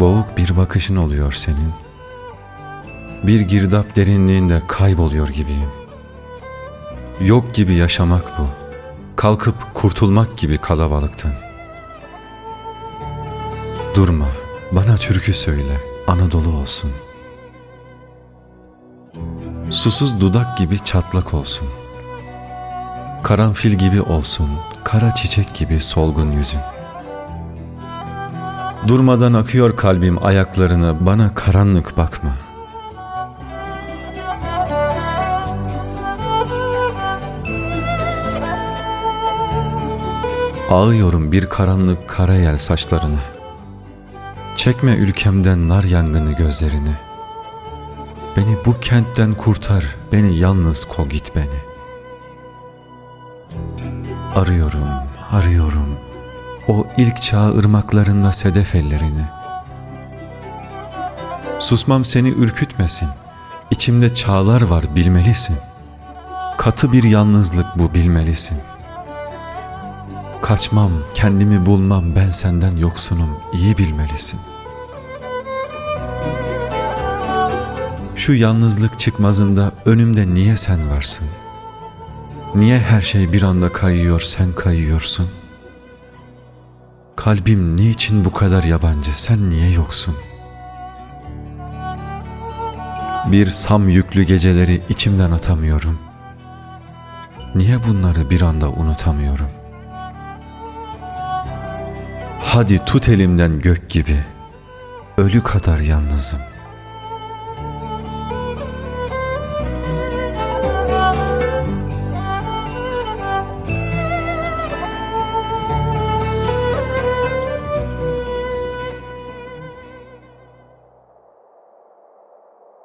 Boğuk bir bakışın oluyor senin. Bir girdap derinliğinde kayboluyor gibiyim. Yok gibi yaşamak bu. Kalkıp kurtulmak gibi kalabalıktan. Durma, bana türkü söyle, Anadolu olsun. Susuz dudak gibi çatlak olsun. Karanfil gibi olsun, kara çiçek gibi solgun yüzün. Durmadan akıyor kalbim ayaklarını, bana karanlık bakma. Ağıyorum bir karanlık karayel saçlarını. Çekme ülkemden nar yangını gözlerini. Beni bu kentten kurtar, beni yalnız kol git beni. Arıyorum, arıyorum o ilk çağ ırmaklarında sedef ellerini. Susmam seni ürkütmesin, içimde çağlar var bilmelisin. Katı bir yalnızlık bu bilmelisin. Kaçmam, kendimi bulmam, ben senden yoksunum, iyi bilmelisin. Şu yalnızlık çıkmazında önümde niye sen varsın? Niye her şey bir anda kayıyor, sen kayıyorsun? Kalbim niçin bu kadar yabancı, sen niye yoksun? Bir sam yüklü geceleri içimden atamıyorum. Niye bunları bir anda unutamıyorum? Hadi tut elimden gök gibi, ölü kadar yalnızım.